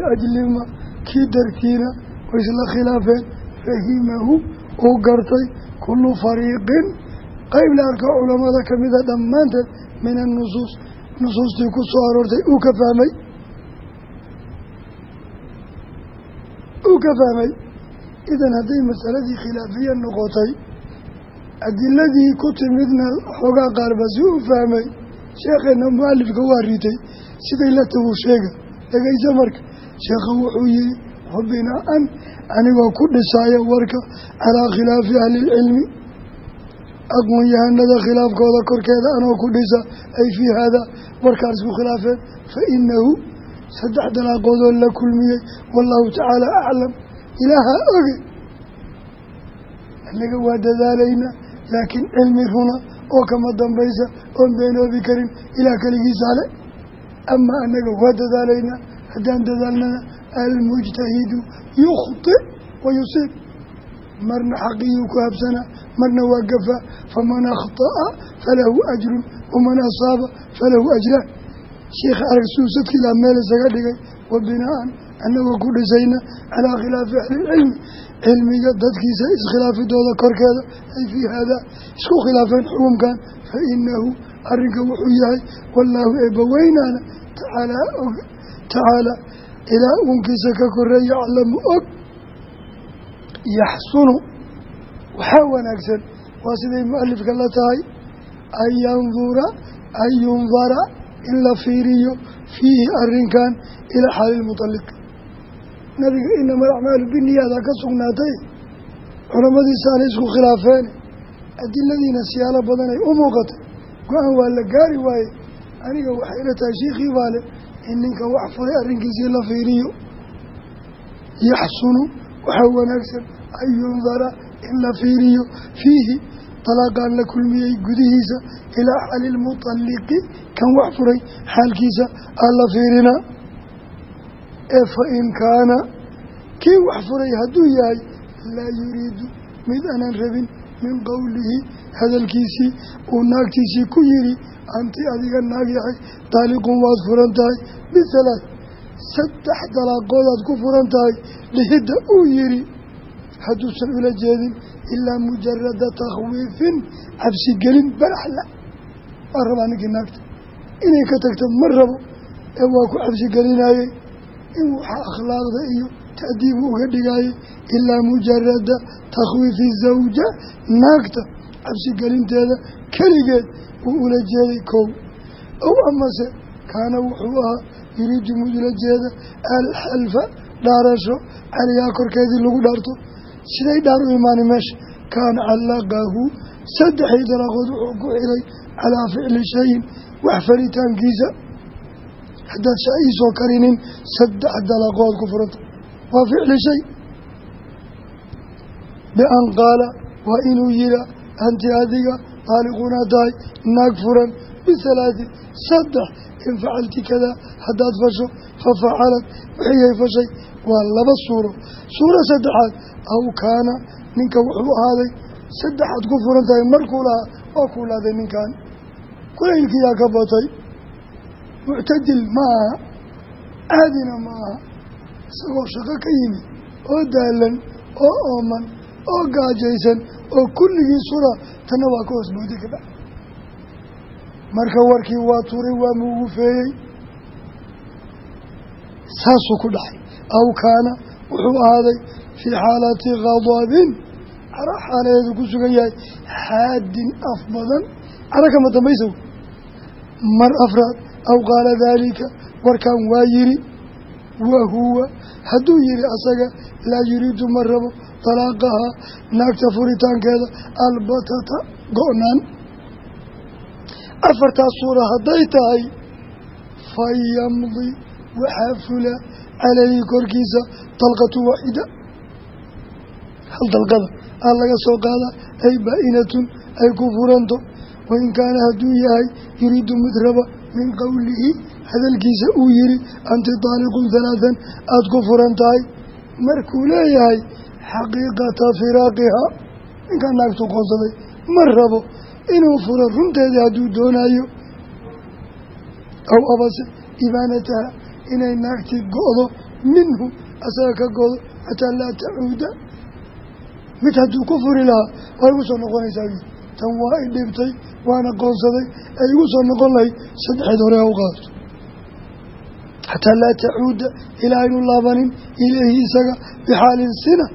liajlima kii dartiina way isla khilaafeen fahimahu uu gartay kullu fariiqin qayb la arko culammada ka mida dhammaanteed min annusuus nusuustii ku soo aroortay uu ka fahmay uu ka fahmay idan hadday masaladii khilaafiya noqotay adiladii ku timidna xoogaa qaarba si u fahmay sheekheena mualifka waa ritay siday la tagu sheega dhegaysa marka sheekha wuxuu yihi wabinaa-an anigoo ku dhisaya warka calaa khilaafi ahlilcilmi aqoon-yahanada khilaafkooda korkeeda anoo ku dhisa ay fii haadaa warkaan isku khilaafeen. Fa inahu saddex dalaaqoodoo la kulmiyey wallaahu tacaala aclam ilaaha oge annaga waa dadaalaynaa laakiin cilmi runa oo kama dambaysa oon beenoobi karin ilaah keligiisa le ama annaga waa dadaalaynaa haddaan dadaalnana almujtahidu yukhti wa yusiib marna xaqiyuu ku habsanaa marna waa gafa faman akhطa'a falahu ajrun waman asaaba falahu ajraan sheikha arag suusadkiilaa meel isaga dhigay wa binaa-an annagoo ku dhisayna calaa khilaafi ahlilcilmi cilmiga dadkiisa iskhilaafidooda korkeeda ay fii haadaa isku khilaafeen xukumkan fa inahu arrinka wuxuu yahay wallaahu eebbaweynaana tacaalaa og tacaala ilaa uunkiisa ka koreeya aclamu og yaxsunu waxaa wanaagsan waa siday mualifka la tahay an yandura an yundara in la fiiriyo fiihi arrinkan ilaa xaali lmutaliq nabiga inama alacmaalu biniyaada ka sugnaatay? Culamadiisaana isku khilaafeen. Adiladiina siyaalo badan ay u muuqatay. Go'aan waa la gaari waaye. Aniga waxay tahay shiikhii baale in ninka wax furay arrinkiisii la fiiriyo yaxsunu waxaa wanaagsan an yundara in la fiiriyo. Fiihi dalaaqaan la kulmiyey gudihiisa ilaa xali lmutaliqi kan wax furay xaalkiisa aan la fiirinaa ee fa in kaana kii wax furay hadduu yahay laa yuriidu mid aanan rabin min qowlihi hadalkiisii uu naagtiisii ku yidhi anti adiga naag yahay daaliqun waad furan tahay. Bisalaad saddex dalaaqoodaad ku furan tahay lihidda uu yidhi hadduusan ula jeedin ilaa mujarada takhwiifin cabsigelin baraxla waa rabaa ninkii naagta. Inay ka tagto ma rabo ee waa ku cabsigelinayey in waxaa akhlaaqda iyo ta'diibu uga dhigaayay ilaa mujarada takhwiifi zawja naagta cabsigelinteeda keligeed wuu ula jeeday kow. Ow amase kaana wuxuu ahaa yuriidu mid ula jeeda alxalfa dhaarasho caliyaa korkeedii lagu dhaarto. Siday dhaar u imaani meesha kaana callaqahu saddexii dalaaqood wuxuu ku xiray calaa ficli shayin wax faritaankiisa. Haddaad sha iisoo karinin saddex dalaqood ku furanta waa ficli shay. Bian qaala waa inuu yihaa anti adiga daaliqunaa tahay naag furan bisalaati saddex in facalti kadaa haddaad fasho fa facalad wixiyay fashay waa laba suuro suuro saddexaad aw kaana ninka wuxuu ahaaday saddexaad ku furan tahay markuu lahaa waa kuu laaday ninkan kulaylkiyaa ka batay muctadil ma aha caadina ma aha isagoo shaqo ka yimid oo daalan oo ooman oo gaajaysan oo kulligii sura tanna waa ka hoos booday kabacdi marka warkii waa turay waa muugufeeyey saasuu ku dhaxay aw kaana wuxuu ahaaday fii xaalati khadabin caro xaaladeedu ku sugan yahay xaadin af badan. Caro kama dambaysa mar afraad aw qaala daalika warkan waa yiri wa huwa. Hadduu yihi asaga laa yuriidu ma rabo dalaaqaha naagta furitaankeeda albatata go-naan afartaas suura hadday tahay fa yamdi waxaa fula calayhi korkiisa dalqatu waaxida hal dalqada aa laga soo qaadaa ay baa-inatun ay ku furanto. Wain kaana hadduu yahay yuriidu mid raba min qowlihi hadalkiisa uu yihi anti daaliqun halaathan aada ku furan tahay markuu leeyahay xaqiiqata firaaqiha. Ninkaa naagtu qoonsaday ma rabo inuu furo runteedii hadduu doonayo. Aw abase ibaanataha inay naagtii go-do minhu asaga ka godo xataa laa tacuuda. Mid hadduu ku furi lahaa waa igu soo noqonaysaa tan waa i dhibtay waana qoonsaday ee igu soo noqon lahayd saddexeed hore ha u qaadato. Xataa laa tacuuda ilaa aynu laabanin ilayhi isaga bixaalin sina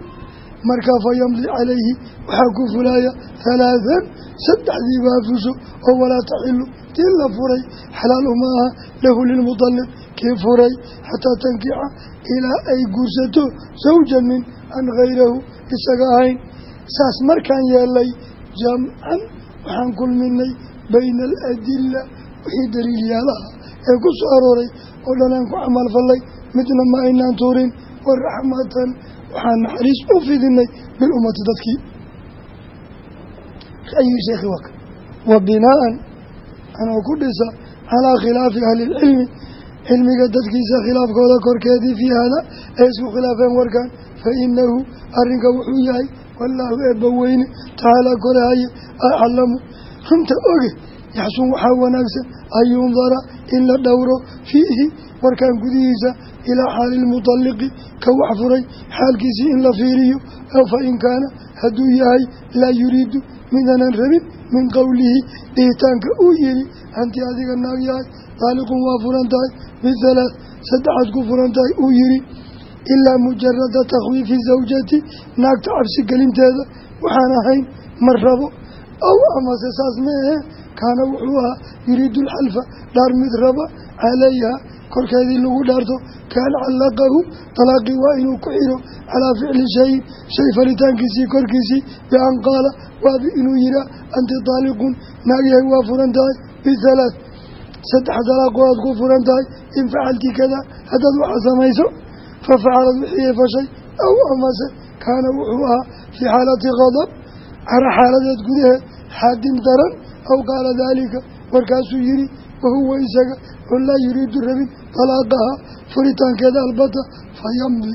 markaa fa yamdi calayhi waxaa ku fulaaya halaahan saddexdii baa fusho oo walaa taxilu tii la furay xalaal uma aha lahu lilmudalliq kii furay xataa tankixa ilaa ay guursato sawjanin an hayrahu isaga ahayn. Saas markaan yeelay jamcan waxaan kulminay bayna aladila wixii daliilyaalaha ee ku soo arooray oo dhan aan ku camalfallay midna ma aynaan tuurin waraxmatan waxaan naxariis u fidinay bilummati dadkii ra'yigii sheekhi waka wa binaa'an anoo ku dhisa calaa khilaafi ahlilcilmi cilmiga dadkiisa khilaafkooda korkeedii fii hada ay isku khilaafeen warkan fa inahu arrinka wuxuu yahay wallaahu eebba weyne tacaalaa korahaye aclamu runta oge yaxsun waxaa wanaagsan an yundara in la dhowro fiihi warkan gudihiisa ilaa xaali lmutalliqi ka wax furay xaalkiisii in la fiiriyo oo fa in kaana hadduu yahay laa yuriidu midaanan rabin min qowlihi dhihitaanka uu yihi anti adiga naag yahay daaliqun waa furan tahay bihalaath saddexaad ku furan tahay uu yihi ilaa mujarada takhwiifi zawjati naagta cabsi gelinteeda waxaan ahayn ma rabo aw amase saas ma kaana wuxuu ahaa yuriidu alxalfa dhaar mid raba calayha korkeedii lagu dhaarto kaan callaqahu talaaqii waa inuu ku xiro calaa ficli shayin shay falitaankiisii korkiisii bi-an qaala waabi inuu yihaa anti taaliqun naagyahay waa furan tahay bihalaath saddex dalaaqoodaad ku furan tahay in facalti kada haddaad waxa samayso fa facalad wixii fashay aw amase kaana wuxuu ahaa fii xaalati qadab xaaladeed gudaheed xaadim daran aw qaala daalika. Warkaasuu yihi wahuwa isaga oo laa yuriidu rabin talaaqaha furitaankeeda albata fa yamdi.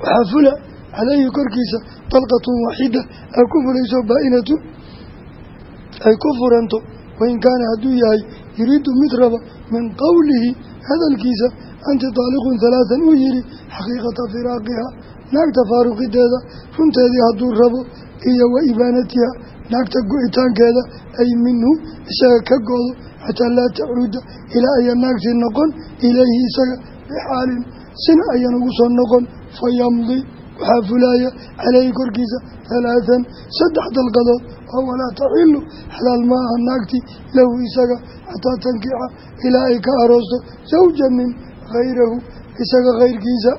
Waxaa fula caleyhi korkiisa dalqatun waaxida ay ku fulayso baa-inatun ay ku furanto wain kaana hadduu yahay yuriidu mid raba min qowlihi hadalkiisa anti taaliqun halaathan uu yihi xaqiiqata firaaqiha naagta faaruqideeda runteedii hadduu rabo iyo wa ibaanatiha naagta go-itaankeeda ay minhu isaga ka goodo xataa laa tacuuda ilaa ayan naagtii noqon ilayhi isaga bixaalin. Sina ayan ugu soo noqon fa yamdi waxaa fulaaya caleyhi korkiisa halaathan saddex dalqadood oo walaa taxilu xalaal ma aha naagtii lahu isaga xataa tankixa ilaa ay ka aroosto sawjanin hayrahu isaga kayrkiisa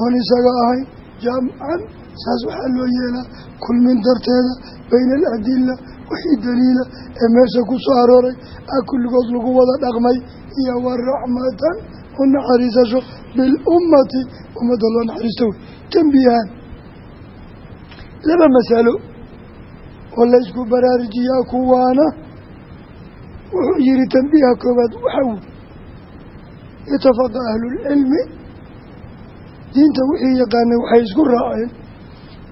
oon isaga ahayn jamcan saas waxaa loo yeelaa kulmin darteeda bayna aladila wixii daliila ee meesha ku soo arooray ah kulligood lagu wada dhaqmay iyo waraxmatan u naxariisasho bilummati ummadda loo naxariisto. Wey dembiyahaan laba masalo oo laysku baraarujiyaa kuwaana wuxuu yihi tambiiha koobaad waxaa wey itafaqa ahlulcilmi diinta wixii yaqaanay waxay isku raaceen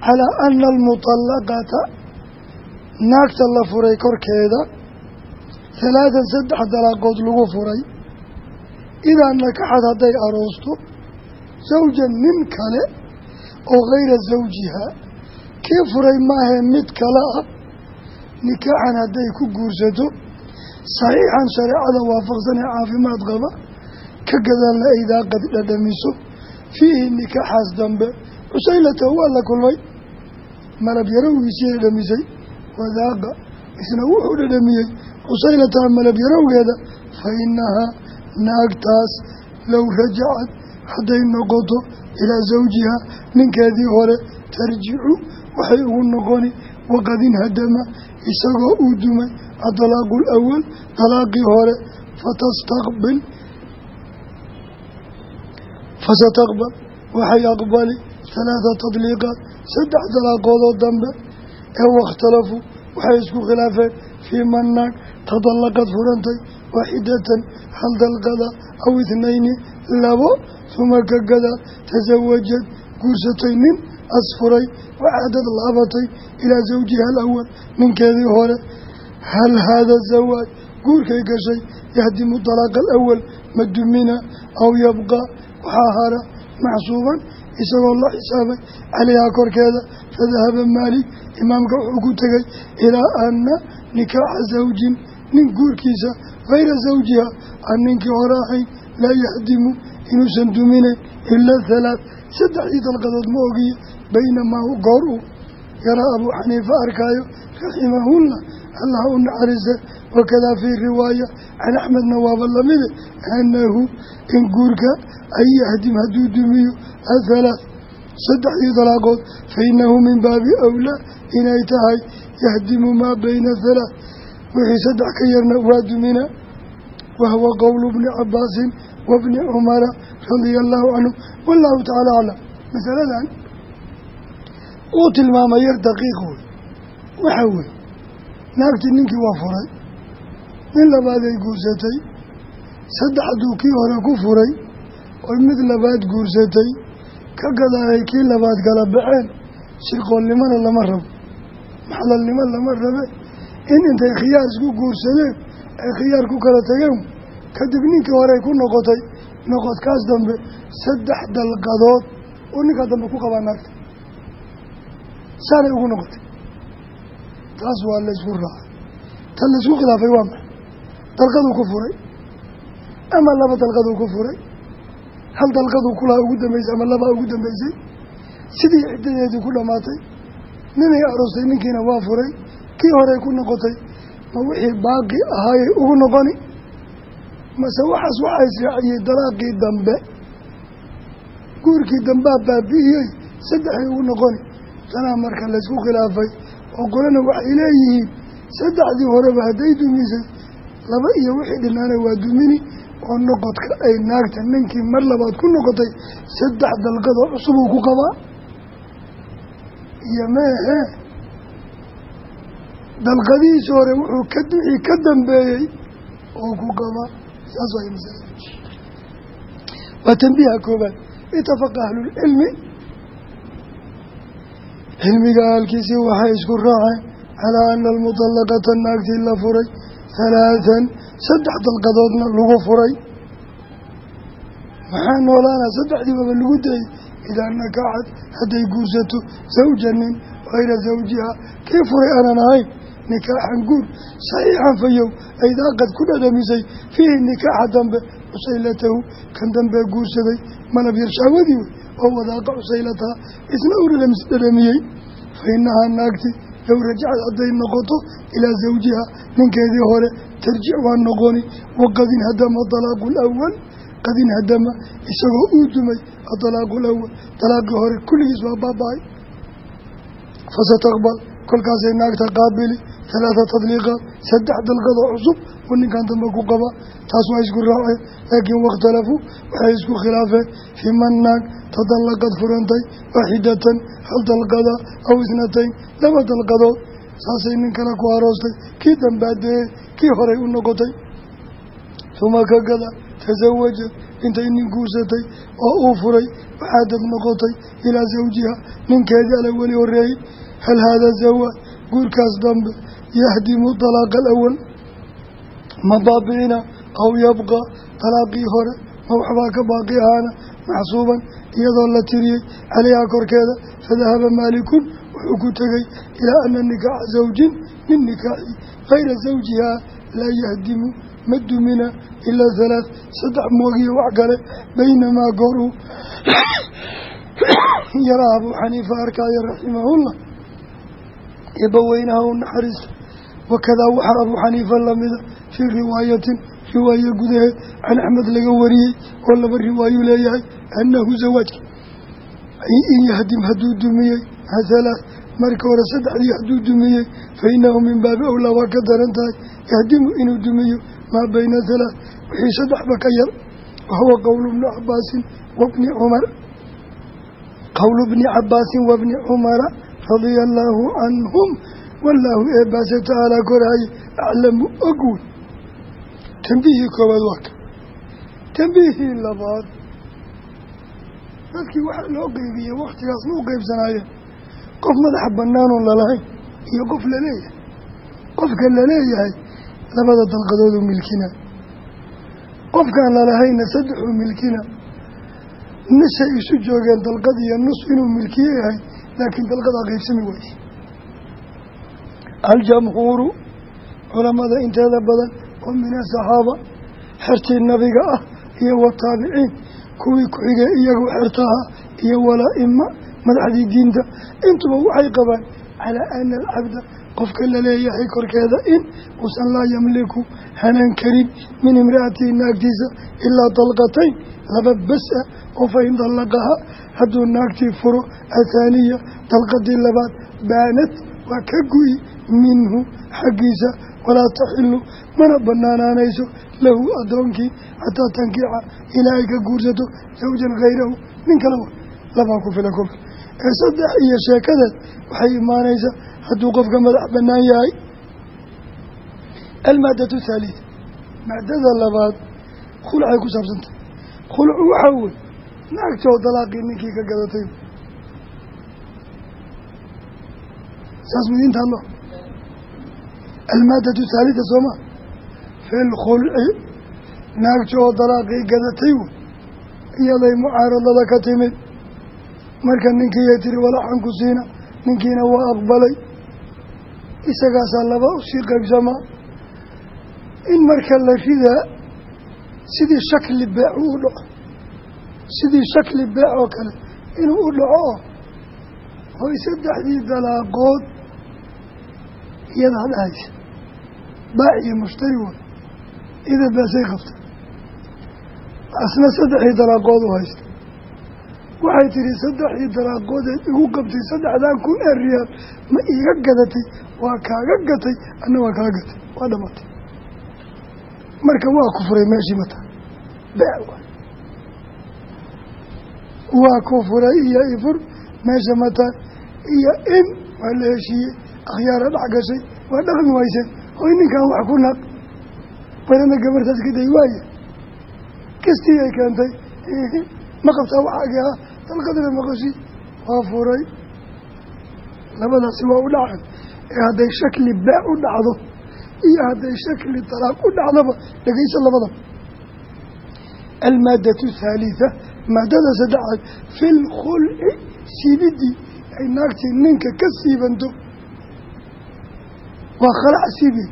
calaa ana almuطallaqata naagta la furay korkeeda halaatan saddex dalaaqood lagu furay idaa nakaxad hadday aroosto sawjan nin kale oo hayra sawjiha kii furay maahee mid kale ah nikaaxan hadday ku guursato saxiixan shareecada waafaqsan ee caafimaad qaba ka gadaalna aydaa qad dhadhamiso fiihi nikaaxaas dambe cusaylatahu waa la kulmay. Malab yarowgiisii dhadhamisay wadaaqa isna wuxuu dhadhamiyey. Cusaylataha malab yarowgeeda fa inahaa naagtaas low rajacad hadday noqoto ilaa sawjiha ninkeedii hore tarjicu waxay ugu noqoni waqadin hadama isagoo uu dumay adalaaqu lawal dalaaqii hore fatastaqbil fasataqbal waxay aqbali halaatha tadliiqaat saddex dalaaqoodoo dambe ee wakhtalafuu waxay isku khilaafeen fii man naag tadallaqad furantay waaxidatan hal dalqada aw ithnayni labo huma ka gadaal tasawajad guursatay nin asfuray waxaadad laabatay ilaa sawjiha alawal ninkeedii hore hal haada zawaaj guurkay gashay yahdimu dalaaqa alawal ma dumina aw yabqa waxaa hara maxsuuban isagoo la xisaabay calayhaa korkeeda fadahaba maalik imaamka wuxuu ku tegay ilaa ana nikaaxa zawjin nin guurkiisa hayra zawjiha aan ninkii hore ahayn laa yahdimu inuusan duminayn ilaa halaad saddexdii dalqadood ma ogiyo baynamaa goor uu yaraa abuu xaniifa arkaayo raximahullah allah u naxariista wakadaa fii riwaaya can axmedna waaba lamide anahu in guurka an yahdim hadduu dumiyo athalaat saddexdii dalaaqood fa inahu min baabi awlaa inay tahay yahdimu maa bayna thalaat wixii saddex ka yarna waa dumina wahuwa qowlu bni cabaasin wabni cumara radia allahu canhum wallahu tacaala aclam masaladan uu tilmaamay yar daqiiq wey waxaa wey naagtii ninkii waa furay nin labaad ay guursatay saddexduu kii hore ku furay oy mid labaad guursatay ka gadaalay kii labaad kala baxeen shirqoolnimona lama rabo maxlalnimo lama rabe in intay khiyaar isku guursadeen ay khiyaar ku kala tageen kadib ninkii horey ku noqotay noqodkaas dambe saddex dalqadood oo ninkaa dambe ku qabaa naagta saanay ugu noqotay. Taas waa laysku raacay. Tan laysku khilaafay waa maxay dalqaduu ku furay ama laba dalqaduu ku furay hal dalqaduu kulaha ugu dambeysay ama labaa ugu dambeysay sidii ciddadeedii ku dhammaatay ninay aroostay ninkiina waa furay kii horey ku noqotay ma wixii baaqi ahaayay ugu noqoni? Mase waxaas waxaa israaciyey dalaaqii dambe guurkii dambaa baabi'iyey saddexay ugu noqoni. Tanaa marka laysku khilaafay oo qolana waxay leeyihiin saddexdii horeba hadday dumisay laba iyo wixii dhinaana waa dumini oo noqodka ay naagta ninkii mar labaad ku noqotay saddex dalqadoo cusub uu ku qabaa? Iyo meehe dalqadihiisi hore wuxuu ka wixii ka dambeeyey oo ku qabaa saas waay masala waa tanbiiha koobaad itafaqa ahlulcilmi. Cilmiga ahalkiisii waxay isku raaceen calaa ana almutalaqata naagtii la furay halaathan saddex dalqadoodna lagu furay. Maxaa noolaana? Saddexdiibaba lagu dayay. Idaa nakaxad hadday guursato zawjanin hayra zawjiha. Kii furay aanan ahayn? Nikaaxan guur. Saxiixan fayow. Aydaa qad ku dhadhamisay. Fiihi nikaaxa dambe cusaylatahu kan dambee guursaday. Malab yar shahwadii wey? Oo wadaaqa cusaylataha isna u dhadhamiyey. Fa inahaa naagti low rajacad hadday noqoto ilaa zawjiha ninkeedii hore tarjic waa noqoni waqadin hadama dalaaqu lawal qadin hadama isagoo uu dumay adalaaqu lawal dalaaqii hore kulligiis waa baaba-ay fasataqbal kolkaasay naagta qaabili talaata tadliiqaat saddex dalqadoo cusub uu ninkan dambe ku qaba. Taas waa isku raaceen laakiin wakhtalafuu waxay isku khilaafeen fii man naag tadallaqad furantay waaxidatan hal dalqada aw isnatayn laba dalqadood saasay nin kale ku aroostay. Kii dambaadeeye kii horay u noqotay? Uma ka gada tasawajad intay nin guursatay oo uu furay waxaadad noqotay ilaa zawjiha. Ninkeedii ala weli horeeyey hal haadaa zawaaj guurkaas dambe yahdimu dalaaqa alawal ma baabi'ina aw yabqa dalaaqii hore ma waxbaa ka baaqi ahaana maxsuuban iyadoo la tiriyey calayhaa korkeeda fadahaba maalikun wuxuu ku tegey ilaa ana nikaaxa zawjin min nikaaxi hayra zawjihaa laa yahdimu ma dumina ilaa halaath saddex moogiyo wax kale baynamaa goor uu yaraa abuu xaniifa arkaayo raximahullah eebbaweynaha u naxariista wakadaa waxaa abuu xaniifa lamida fii riwaayatin riwaaye gudaheed can axmed laga wariyey oo laba riwaayu leeyahay annahu zawaajka in yahdim hadduu dumiyey halaath marka hore saddexdii hadduu dumiyey fa inahu min baabi awlaa waa ka daran tahay yahdimu inuu dumiyo maa bayna halaath wixii saddexba ka yar wahuwa qowlu bni cabaasin wabni cumar qowlu bni cabaasin wabni cumara radia allaahu canhum wallaahu eebbaase tacaalaa koraaye aclamu ogwey tambihii koowaad waa ka tambihii labaad. Dadkii waxaa loo qeybiyey wakhtigaas ma u qeybsanaayeen qof madaxa bannaanuun lalahayn iyo qof la leeyahay qofka la leeyahay labada dalqadooduu milkina. Qofkaan lalahayna saddexuu milkina. Nisay isu joogeen dalqad iyo nus inuu milkiye yahay laakiin dalqadaa qeybsami weyse aljamhuuru culamada inteeda badan oo min asaxaaba xertii nabiga ah iyo wataabiciin kuwii ku-xigee iyagu xertaha iyo walaa-ima madaxdii diinta intuba waxay qabaan calaa ana alcabda qofka la leeyahay korkeeda in uusan laa yamliku hanan karin min imra'atihi naagtiisa ilaa dalqatayn laba bas ah oo fa in dallaqaha hadduu naagtii furo athaaniya dalqadii labaad baanad waa ka gu'i minhu xaggiisa walaa taxilu mana banaanaanayso lahu addoonkii xataa tankiixa ilaa ay ka guursato zawjan khayrahu nin kale wa labaa ku fila kolka ee saddex iyo sheekadeed waxay imaanaysaa hadduu qofka madax bannaan yahay almaadatu thaalitha maadada labaad khulcay ku saabsantahy khulcu waxaa wey naagtoo dalaaqii ninkii ka gadatay almaadatu thaalitha sooma fi lkhulci naagti oo dalaaqii gadatay wey iyaday mucaaradada ka timid marka ninkiiyay tiri walaxan ku siina ninkiina waa aqbalay isagaasaa laba u sii qaybsamaa in marka la ridaa sidii shakli beec uu u dhaco sidii shakli beec oo kale inuu u dhaco hoy saddexdii dalaaqood iyada hadhahaysa baac iyo mushtari way ida baasay qabta asna saddexdii dalaaqood u haysta. Waxay tidhi saddexdii dalaaqoodeed igu qabtay saddexdan kun ee riyaal ma iiga gadatay waa kaaga gatay anna waa kaa gatay. Waa dhamatay. Marka waa ku furay meeshii mataa beec waay waa ku furay iyo ifur meesha mataa iyo in waa la heshiiyey akhyaara dhex waa dhaqmi wayseen hoy ninkan wax ku naq. Barana gabartaas ka day waaye. Kastii ay keentay. Ma qabtaa waxaagii ah? Dalqadina maqashi waa furay. Labadaasi waa u dhacan ee hadday shakli baac u dhacdo iyo hadday shakli talaaq u dhacdoba dhegeyso labadaba almaadatu thaalitha maadada saddexaad fi lkhulci siibidii ay naagtii ninka ka siibanto waa khalac siibi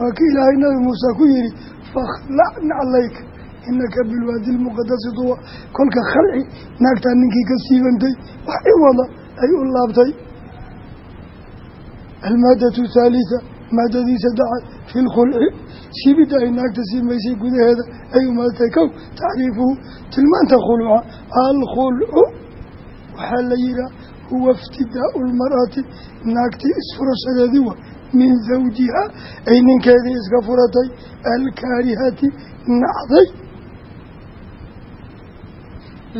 waa ki ilaahay nabi muuse ku yihi fakhlacna calayka inaka bilwaadi lmuqadasi duwa. Kolka khalci naagtaa ninkii ka siibantay wax i wada ay u laabtay. Almaadatu thaalitha maadadii saddexaad fi lkhulci siibidda ay naagta siimaysay gudaheeda ay umaadtay kow tacriifuhu tilmaanta khuluca alkhulcu waxaa la yihaha huwa iftidaau lmar'ati naagtii isfurashadeedii wa min zawjiha ay ninkeedii iska furatay alkaarihati nacday.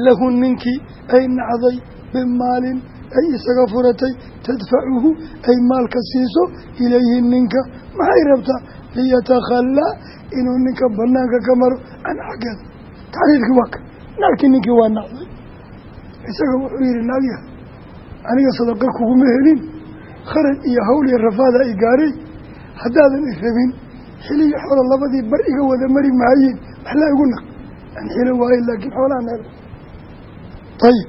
Lahu ninkii ay nacday bimaalin ay isaga furatay tadfacuhu ay maalka siiso ilayhi ninka. Maxay rabtaa? Liyatakhallaa inuu ninka banaanka ka maro can xaggeeda taxriirkii waa ka. Naagtii ninkii waa nacday. Isaga wuxuu yihi naagyaha aniga sadaqa kuguma helin kharaj iyo hawl iyo rafaada i gaaray haddaadan i rabin xiliyo xoola labadii bar iga wada mari mahayiin waxlaa igu naq aan xilo waayo laakiin xoolahan hel ayib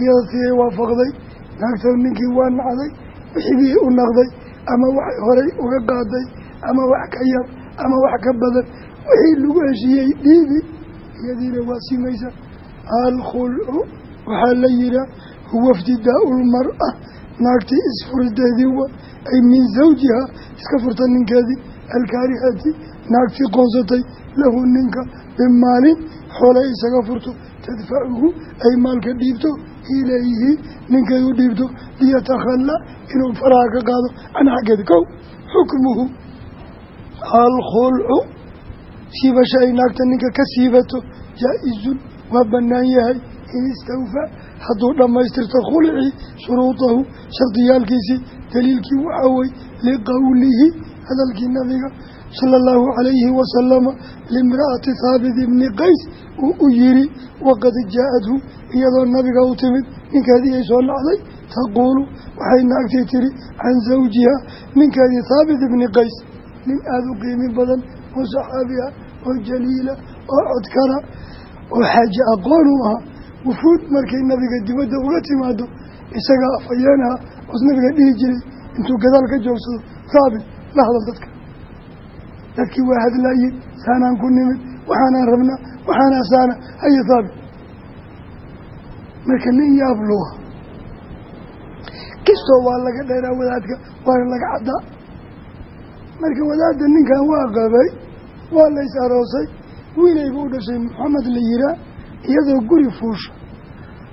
iyada siyay waafaqday naagtan ninkii waa nacday wixigii u naqday ama waxay horay uga qaaday ama wax ka yar ama wax ka badan wixii lagu heshiiyey dhiibi iyadiina waa simaysa alkhulcu waxaa la yihaa huwa iftidaau lmar-a naagtii isfurideedii ay min zawjiha iska furta ninkeedii alkaarihati naagtii qoonsatay lahu ninka bimaalin xoolay isaga furto tadfacuhu ay maalka dhiibto ilayhi u dhiibto liyatakhala inuu faraha ka qaado can xaggeeda kow xukmuhu alkhulcu siibasha ay naagta ninka ka siibato jaa-izun waa bannaan yahay in istawfaa hadduu dhammaystirto khulcii shuruudahu shardiyaalkiisii daliilkii waxaa wey liqowlihi hadalkii nabiga sala allahu calayhi wasalama limra'ati haabit ibni qays uu u yiri waqad jaa-adhu iyadoo nabiga u timid ninkeedii ay soo nacday taquulu waxay naagtii tiri can zawjiha ninkeedii haabit ibni qays nin aada u qiimi badan oo saxaabi ah oo jaliila oo codkara oo xaaje aqoon u ahaa wufuud markay nabiga dibadda uga timaado isagaa afhayeenaha oos nabiga dhihi jiray intuu gadaal ka joogsado haabit la hadal dadka. Dadkii waa hadlaayeen saanaan ku nimid waxaanaan rabnaa waxaanaa saana haye haabit marka nin yaab luha kistoo waa laga dheeraa wadaadka waana laga caddaa. Marka wadaadda ninkan waa qabay waa lays aroosay wiilayba u dhashay maxamed la yihaa iyadoo guri fuusha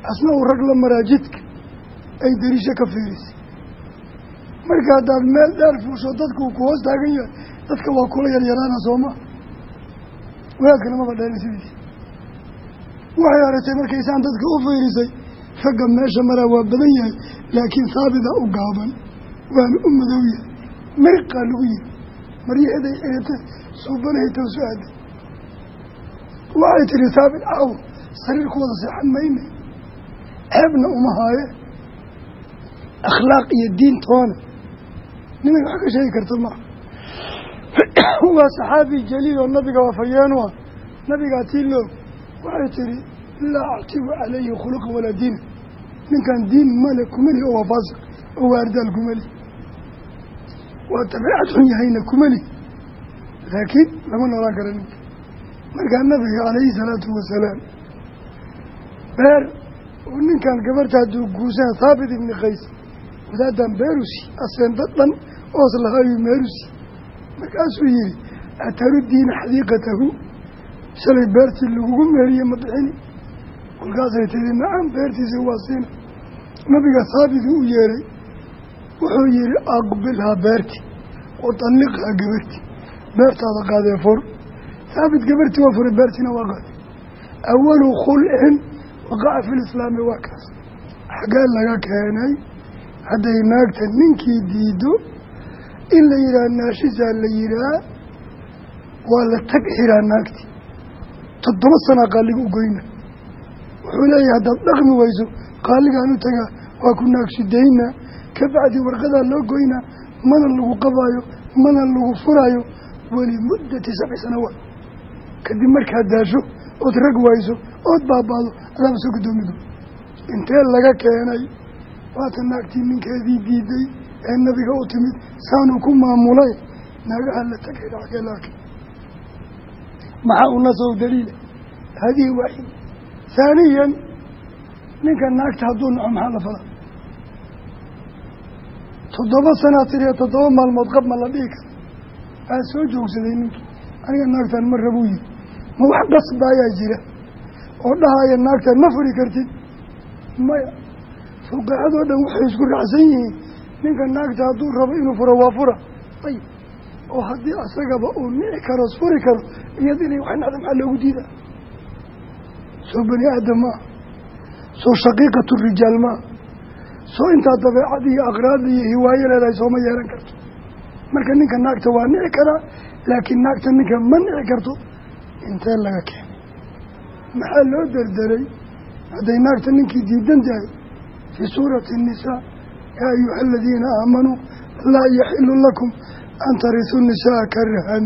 asna uu rag la maraa jidka ay dariisho ka fiirisay marka haddaad meel dheer fuusho dadku ku hoos taagan yahay dadka waa kula yaryaraana sooma wadaadkana maba dheerin sidiisa waxay aragtay markaysaan dadka u fiirisay ragga meesha maraa waa badan yahay laakiin haabida u gaaban waana u madow yahay miriqaa lagu yihi maryaheeday xirata suubanahay toosu aaday waxay tihi haabit caawo sariir ku wada seexan mayne ceebna uma haaye. Akhlaaq iyo diintoona niman wax ka sheegi karta maa waa saxaabi jaliil oo nabiga waafayeen u ah nabigaa tii loog waxay tihi laa actibu calayhi khuluqa walaa diina ninkan diin male kumeli oo waa faasiq oo waa ardaal kumeli. Waa dabeecad xun yahayna kumeli. Laakiin lama noolaan kara ninka. Markaa nabiga calayhi salaatu wasalaam beer uu ninkan gabarta hadduu guusan thaabit ibni qays wadaaddan beerusi aseendo dhan oos lahaayu meerusi. Markaasuu yihi ataruddiina xadiiqatahu? Shalay beertii lagugu meeriye ma bixini? Kolkaasay tihi nacam beertiisa waa siina nabiga haabituu u yeeray wuxuu yihi aqbilhaa beerti watalliqhaa gabarti beertaada qaadee fur. Haabit gabartii waa furay beertiina waa waqaca fi lislaami waa kaas. Xaggee laga keenay hadday naagta ninkii diido in la yidhaha naashisaa la yidhaha waa la tag xiraa naagti. Toddoba sana qaaliga u goyna. Wuxuu leeyahay haddaad dhaqmi weyso qaaligaan u tagaa waa ku naagshidayna ka bacdi warqadaa loo goynaa mana lagu qabaayo mana lagu furaayo. Walimuddati sabci sanawaad kadib markaad daasho ood rag wayso ood baabaado adaaba soo guddoomido intee laga keenay? Waata naagtii ninkeedii diiday ee nabiga u timid saanuu ku maamulay naagaha la tagay dhacgee maxaa u nasow daliila haadihi waaxid haaniyan ninka naagta hadduu naco maxaa la falaa toddoba sanaa tiriya toddoba maalmood qab ma la dhihi kara aa soo joogsaday ninkii aniga naagtaan ma rabuu yihi ma wax qasbaayaa jira oo dhahaya naagtaan ma furi kartid. Maya fuqahadoo dhan waxay isku raacsan yihiin. Ninka naagta hadduu rabo inuu furo waa fura. Ayib oo haddii asagaba uu nici karo furi karo iyada inay wax nacda maxaa loogu diida soo bani aadam maa soo shaqiiqatu rijaal maa soo intaa dabeecad iyo aqraad iyo hiwaayo leedahay sooma yeelan karto. Marka ninka naagta waa nici karaa laakiin naagta ninka ma nici karto intee laga keenay maxaa loo derderay hadday naagta ninkii diidan tahay fii suurati الnisaa yaa ayuha aladiina aamanuu laa yaxilu lakum an tarisuu nisaaa karahan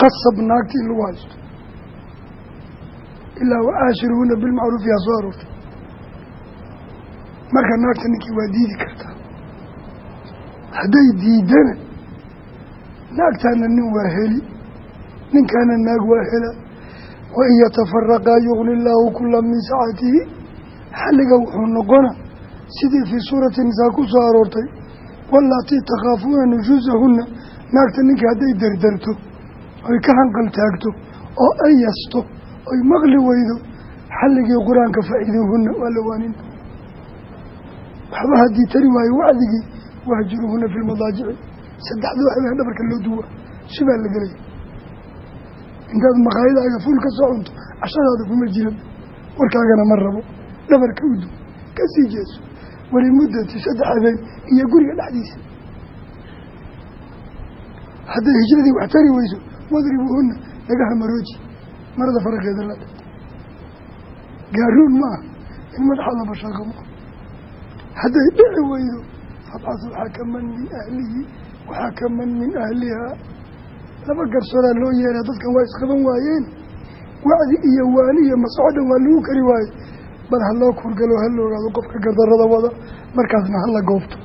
qasab naagta in lagu haysto. Ilaa wacaashiruhuna bilmacruuf yaa soo aroortay. Marka naagta ninkii waa diidi kartaa hadday diidana naagtaana nin waa heli. Ninkaana naag waa hela wain yatafaraqaa yugni illaahu kula min sacatihi xalliga wuxuu noqona sidii fii suurati nisaa ku soo aroortay wallaatii takhaafuuna nushuusahunna naagta ninkii hadday derderto oy ka hanqal taagto oo ay yasto oy maqli weydo xalligii qur'aanka faa'iiduuhunna waa la waanin waxba haddii tari waayo wacdigii wahjuruhunna fi lmadaajici saddexda waxbaa loo duwa shibaa la intaad maqaayadaaga fuul ka soo cunto cashadaada kuma jiran warkaagana ma rabo. Dhabarka udu ka sii jeeso. Weli muddati saddex habeen iyo guriga dhexdiisa. Hadday hijradii wax tari weyso wadribuuhunna dhagaha marooji marada faraqeeda la gaaruun ma ah in madaxa la bashaaqo ma hadday dhici weydo fabcasuu xakaman min ahlihi waxakaman min ahlihaa laba garsooraa loo yeeraa dadkan waa isqaban waayeen. Wacdi iyo waani iyo masaxo waa lagu kari waaye. Bal ha loo kurgalo ha la ogaado qofka gardarada wada markaasna hala goobto.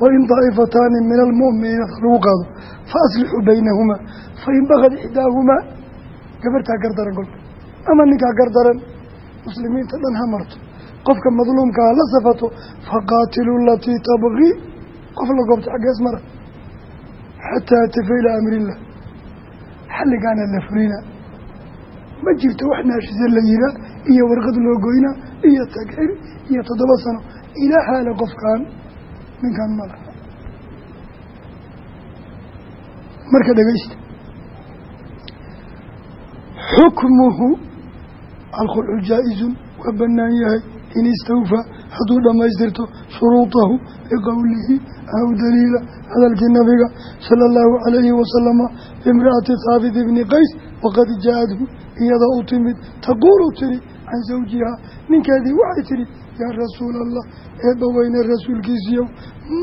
Wain daa'ifataani min almu'miniina lagu qaado fa aslixuu baynahumaa fain bagad ixdaahumaa gabartaa gardaran kolka ama ninkaa gardaran muslimiinta dhan ha marto. Qofka madluumkaa la safato faqaatilu latii tabqii qof la xataa tafa ilaa amrillah xalligaana la fulina ma jirto wax naashise la yihaa iyo warqad loo goynaa iyo tagxir iyo toddoba sano ilaa haala qofkan ninkan ma laha marka dhegeysta xukmuhu alkhulcu jaa-izun waa banaan yahay in istawfaa hadduu dhammaystirto shuruudahu biqowlihi aw daliila hadalkii nabiga sala allahu calayhi wasalama biimra'ati thaabit ibni qays waqad jaa-adhu iyadoo u timid taquulu tiri can zawjihaa ninkeedii waxay tidhi yaa rasuula allah eebba weyne rasuulkiisiiyow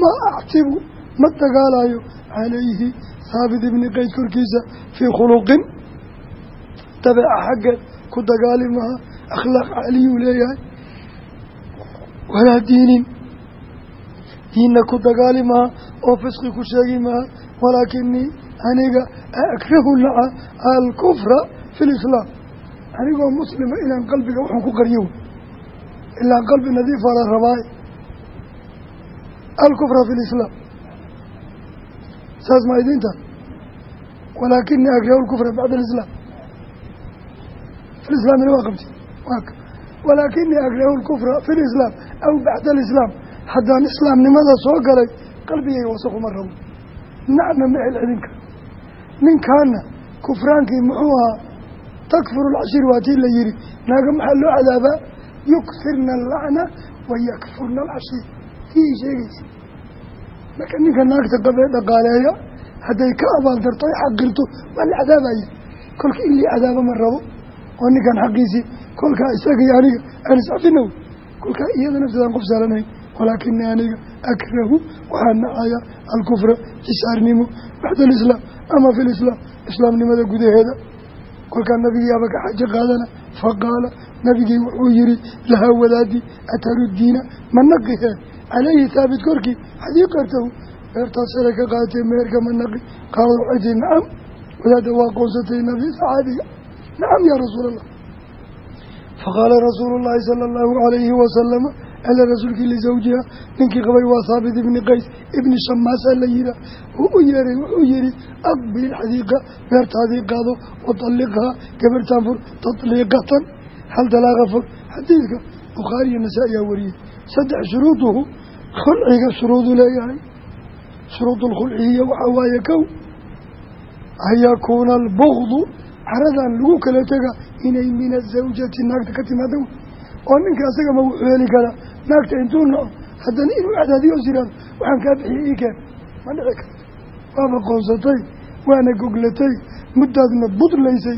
ma actibu ma dagaalayo calayhi thaabit ibni qays korkiisa fii khuluqin. Dabeeca xaggeed ku dagaali maha akhlaaq caliyuu leeyahay walaa diinin diinna ku dagaali maha oo fisqi ku sheegi maha walaakinii aniga akrahu naca alkufra fi lislaam anigoo muslima inaan qalbiga waxaan ku qaryo ilaa qalbi nadiifaa la rabaaye alkufra fi lislaam saas maa idinta walaakinii akrahu lkufra bacda alislaam fi lislaamina waa qabti walaakinii akrahu lkufra fi lislaam aw bacda alislaam haddaan islaamnimada soo galay qalbigay wasaquma rabo nacna ma celcelin karo ninkaana kufraankii muxuu ahaa takfuru lcashir waa tii la yihi naaga maxaa loo cadaabaa yukfirna allacna wa yakfurna alcashir tii sheegaysa marka ninka naagta qabee dhaqaaleeya hadday ka abaaldarto ay xaqirto waa la cadaabaya kolka in lii cadaaba ma rabo oo ninkan xaqiisii kolkaa isaga aniga aan iscafinow kolkaa iyada nafteedaan qof saaranayn walaakini aniga akrahu waxaa nacaya alkufra jisaarnimo baxda alislaam ama fi lislaam islaamnimada gudaheeda. Kolkaa nabigii abaka xajo qaadana faqaala nabigii wuxuu yihi lahaa wadaadii ataruddiina ma naqiheen calayhi haabit korkii xadiiqatahu beertaas sare ka qaatee meherka ma naqi qaala waxay tii nacam wadaadda waa qoonsatay nabi saxaabiga nacam yaa rasuul allah faqaala rasuulu llaahi sala allahu calayhi wasalama ala rasuulkii lisawjiha ninkii qabay waa haabit ibni qays ibni shamaasaa la yihaa wuu u yeeray wuxuu yihi aqbil xadiiqa beertaadii qaado watalliqhaa gabartaan fur tatliiqatan hal dalaaqa fur xadiidka bukhaari iyo nasaa ayaa wariyey saddex shuruuduhu khulciga shuruudu leeyahay shuruudu lkhulcihiya waxaa waaye kow an yakuuna albugdu caradan lagu kala tega inay min azawjati naagta ka timaada oo ninka asagama wuxuu heli karaa naagta intuu naco haddana inuu cadaadiyo siraan waxaan kaa bixiyey ii keen. Ma dhici karto. Waaba qoonsatay waana goglatay muddaadna budlaysay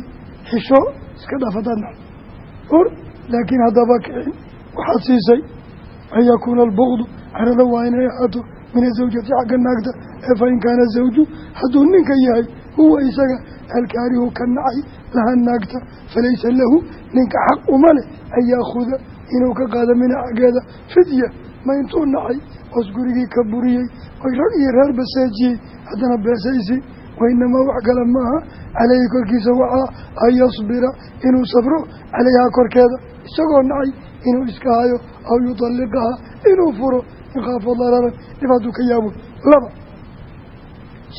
xisho iska dhaaf or laakiin haddaba kicin. Waxaad siisay an yakuuna albugdu carada waa inay ahaato min azawjati xagga naagta ee fa in kaana zawju hadduu ninka yahay huwa isaga alkaarihu ka nacay laha naagta falaysa lahu ninka xaq uma leh an yaakuda inuu ka qaado mina xaggeeda fidya ma intuu nacay oos gurigii ka buriyey oy rag iyo reer baseejiyey haddana beesaysi wainamaa wax kale maaha caleyhi korkiisa waxaa an yasbira inuu safro caleyhaa korkeeda isagoo nacay inuu iska hayo aw yudalliqaha inuu furo inkaafa dararan dhib hadduu ka yaabo laba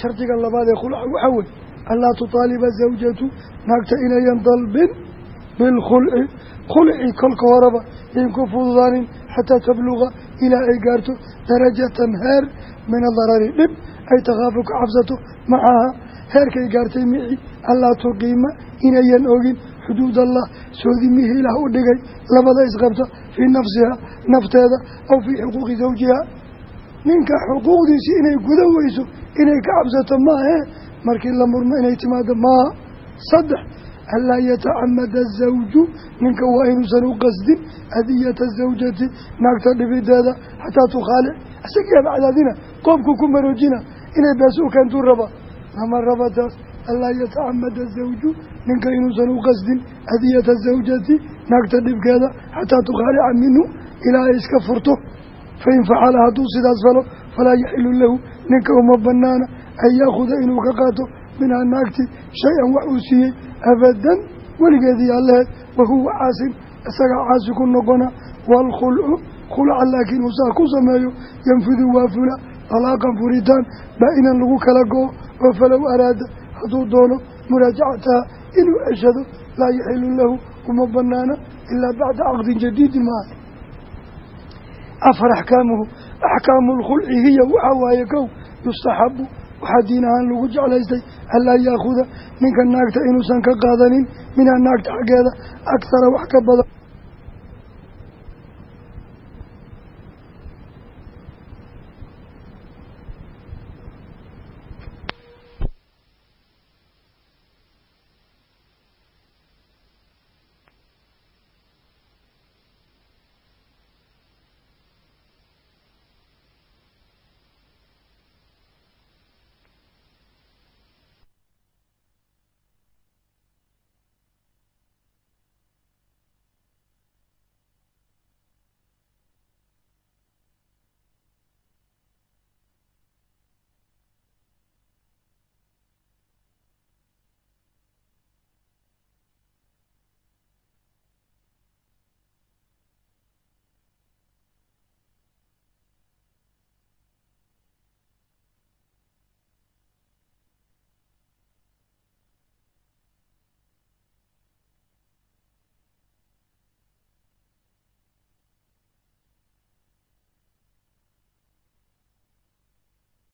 shardiga labaad ee khulca waxaa wey anlaa tutaaliba zawjatu naagta inayan dalbin bilkhulci khulci kolka horeba in ku fududaanin xataa tabluqa ilaa ay gaarto darajatan heer min adarari dhib ay takhaafu ka cabsato macaha heerkay gaartay mici allaa tuqiima inayan ogin xuduud allah soodimihii ilaah u dhigay labada isqabta fii nafsiha nafteeda aw fii xuquuqi zawjiha ninka xuquuqdiisii inay gudan weyso inay ka cabsato maahe markii la murmo inay timaado maa saddex. Anlaa yatacamada azawju ninka waa inuusan u qasdin adiyata zawjati naagta dhibideeda xataa tukhaalic isagiiaba cadaadina qoobku ku maroojina inay baas u keentuu raba. Lama raba taas anlaa yatacamada zawju ninka inuusan u qasdin adiyata zawjati naagta dhibkeeda xataa tukhaalica minhu ilaa ay iska furto fain facala hadduu sidaas falo falaa yaxilu lahu ninka uma banaana an yaakuda inuu ka qaato minhaa naagti shay-an wax uu siiyey abadan weligeedii alleheed wahuwa caasin isagaa caasi ku noqona waalkhulcu khulca laakiin uu saa ku sameeyo yanfudu waa fula talaaqan furitaan baa-inan lagu kala go-o oo falow araada hadduu doono muraajacataha inuu ceshado laa yaxilu lahu uma banaana ilaa bacda caqdin jadiidin maaha afar axkaamuhu axkaamu lkhulci hiya waxaa waaye kow yustaxabu waxaa diin ahaan lagu jeclaystay anlaa yaakuda ninka naagta inuusan ka qaadanin minhaa naagta xaggeeda akhara wax ka badan